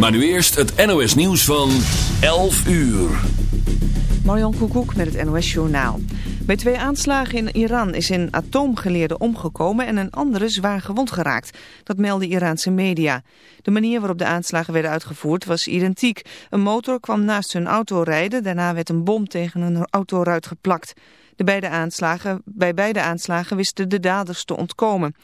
Maar nu eerst het NOS nieuws van 11 uur. Marjan Koekoek met het NOS Journaal. Bij twee aanslagen in Iran is een atoomgeleerde omgekomen en een andere zwaar gewond geraakt. Dat melden Iraanse media. De manier waarop de aanslagen werden uitgevoerd was identiek. Een motor kwam naast hun auto rijden, daarna werd een bom tegen een autoruit geplakt. De beide aanslagen, bij beide aanslagen wisten de daders te ontkomen.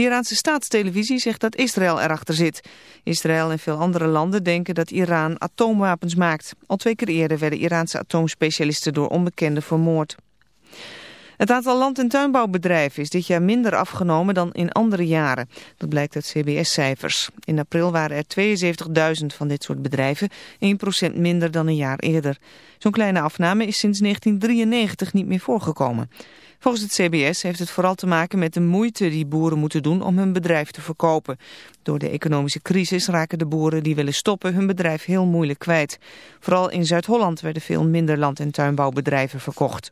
De Iraanse staatstelevisie zegt dat Israël erachter zit. Israël en veel andere landen denken dat Iran atoomwapens maakt. Al twee keer eerder werden Iraanse atoomspecialisten door onbekenden vermoord. Het aantal land- en tuinbouwbedrijven is dit jaar minder afgenomen dan in andere jaren. Dat blijkt uit CBS-cijfers. In april waren er 72.000 van dit soort bedrijven, 1% minder dan een jaar eerder. Zo'n kleine afname is sinds 1993 niet meer voorgekomen. Volgens het CBS heeft het vooral te maken met de moeite die boeren moeten doen om hun bedrijf te verkopen. Door de economische crisis raken de boeren die willen stoppen hun bedrijf heel moeilijk kwijt. Vooral in Zuid-Holland werden veel minder land- en tuinbouwbedrijven verkocht.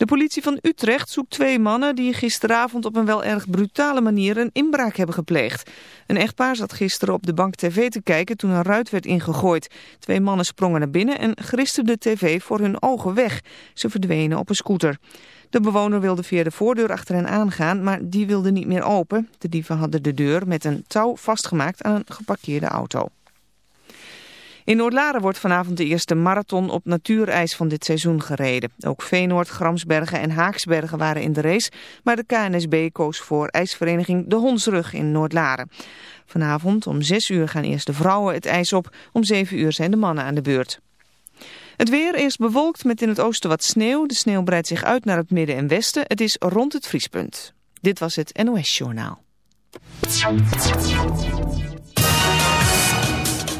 De politie van Utrecht zoekt twee mannen die gisteravond op een wel erg brutale manier een inbraak hebben gepleegd. Een echtpaar zat gisteren op de bank tv te kijken toen een ruit werd ingegooid. Twee mannen sprongen naar binnen en gristen de tv voor hun ogen weg. Ze verdwenen op een scooter. De bewoner wilde via de voordeur achter hen aangaan, maar die wilde niet meer open. De dieven hadden de deur met een touw vastgemaakt aan een geparkeerde auto. In Noordlaren wordt vanavond de eerste marathon op natuurijs van dit seizoen gereden. Ook Veenoord, Gramsbergen en Haaksbergen waren in de race, maar de KNSB koos voor ijsvereniging De Hondsrug in Noordlaren. Vanavond om 6 uur gaan eerst de vrouwen het ijs op, om 7 uur zijn de mannen aan de beurt. Het weer is bewolkt met in het oosten wat sneeuw. De sneeuw breidt zich uit naar het midden en westen. Het is rond het vriespunt. Dit was het NOS Journaal.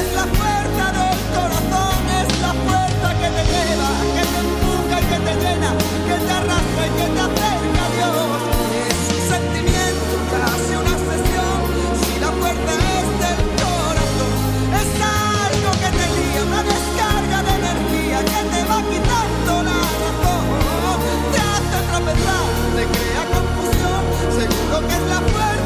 Es la puerta del corazón, es la puerta que te lleva, que te empuja y que te llena, que te arrastra y que te acerca a Dios. Es un sentimiento casi una sesión. Si la puerta es del corazón, es algo que te lía, una descarga de energía que te va quitando la razón. te hace atrapedar, te crea confusión, seguro que es la puerta.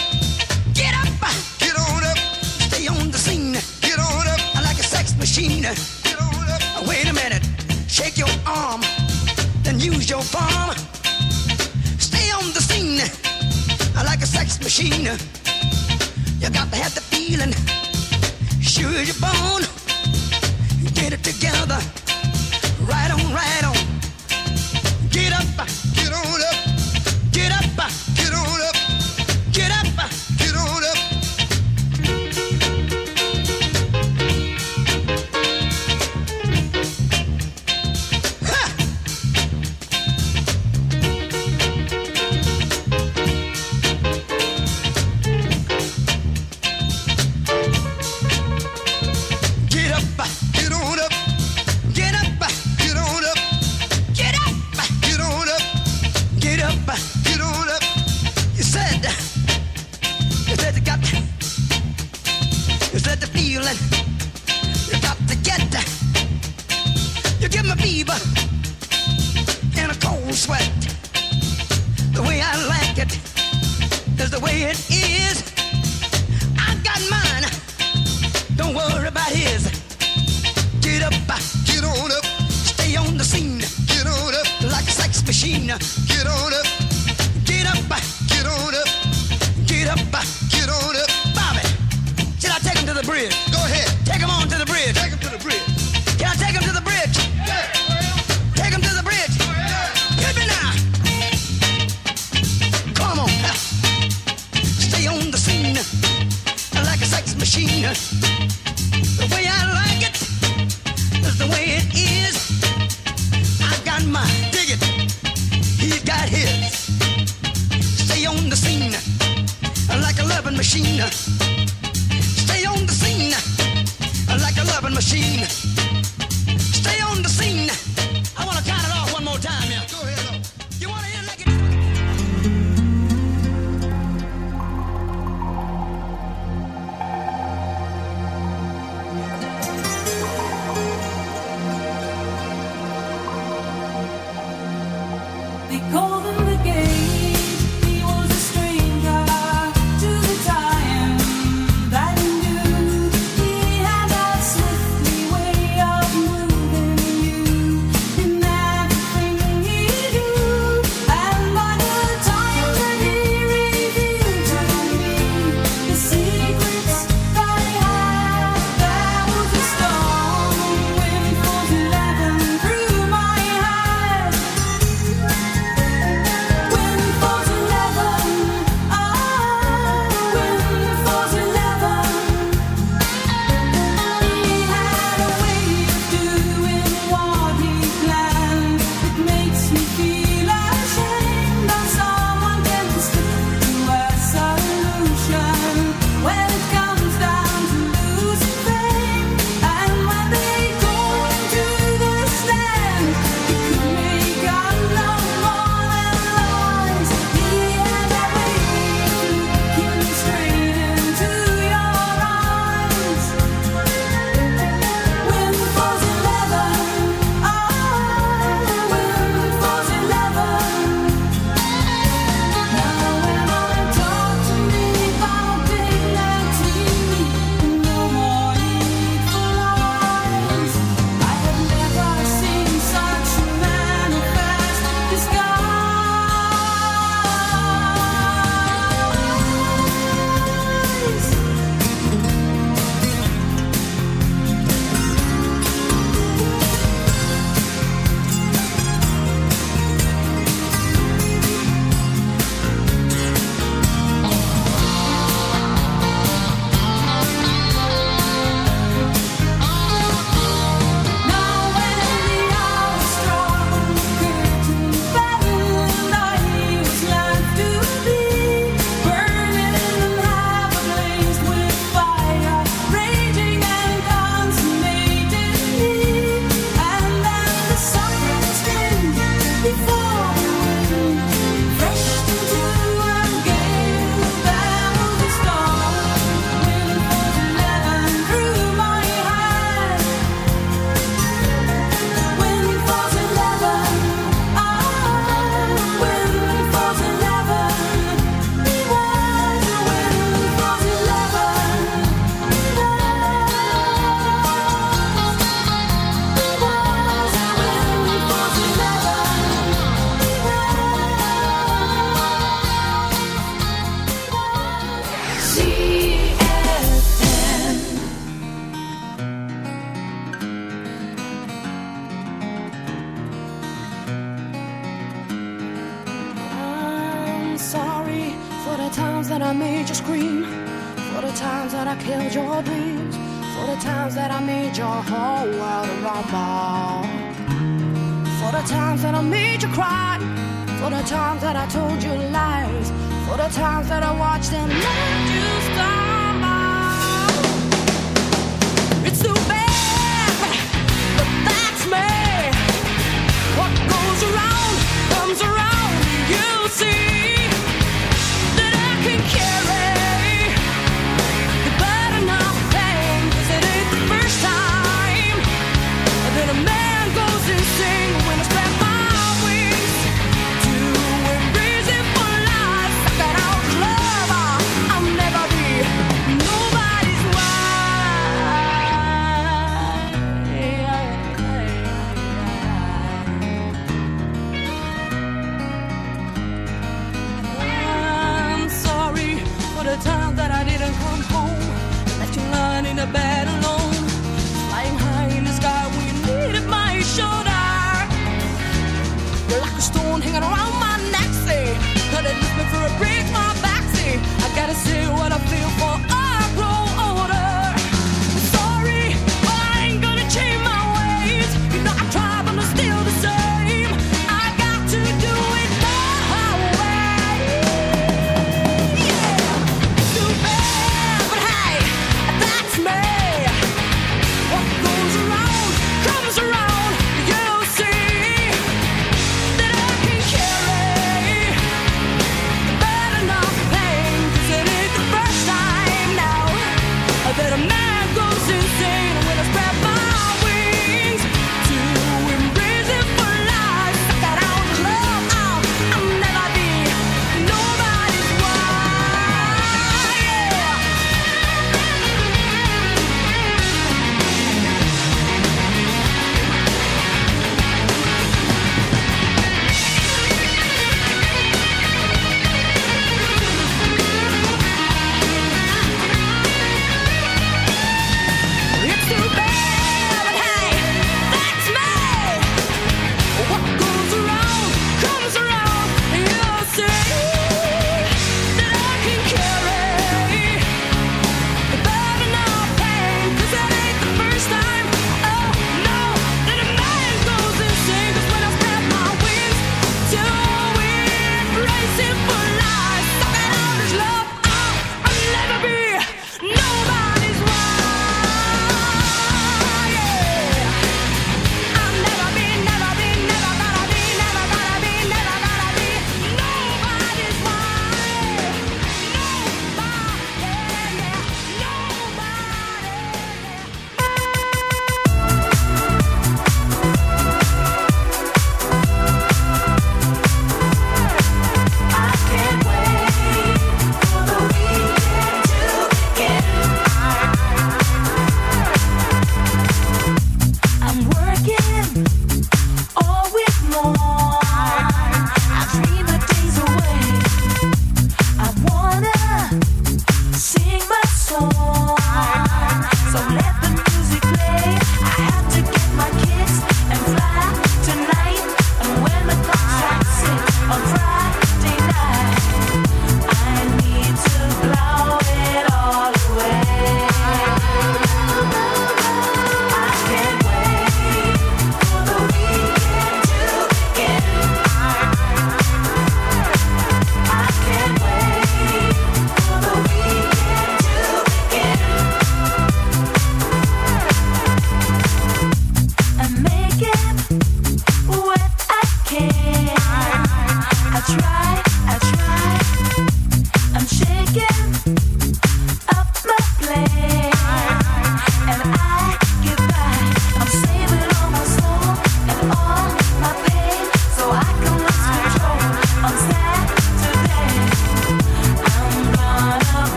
Wait a minute. Shake your arm. Then use your palm. Stay on the scene. Like a sex machine. You got to have the feeling. Sure as you're. Get it together. Right on, right on. Machine. Get on up. Times that I watched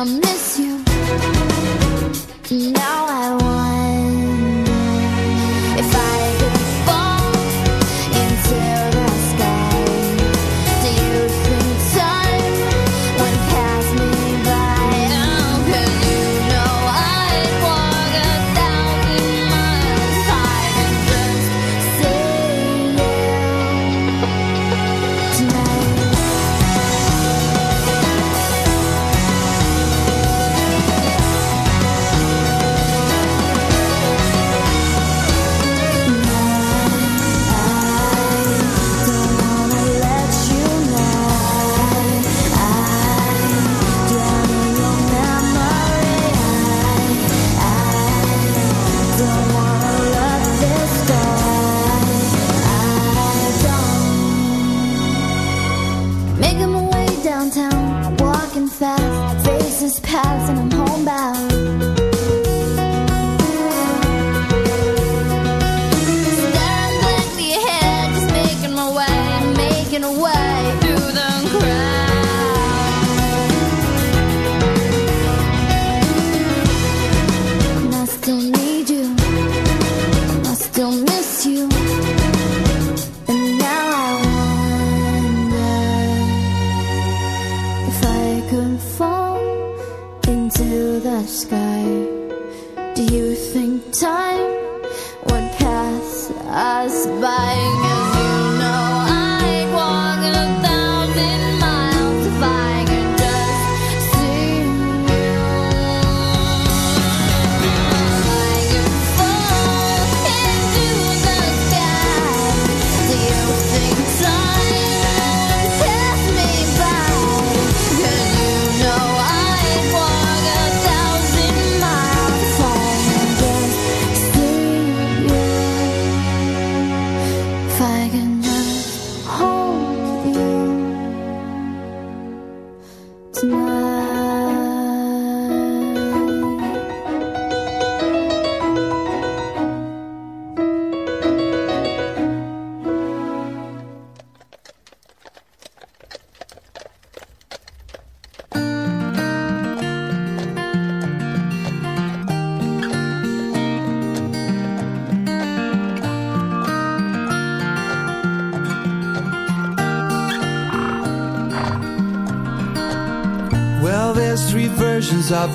I miss you.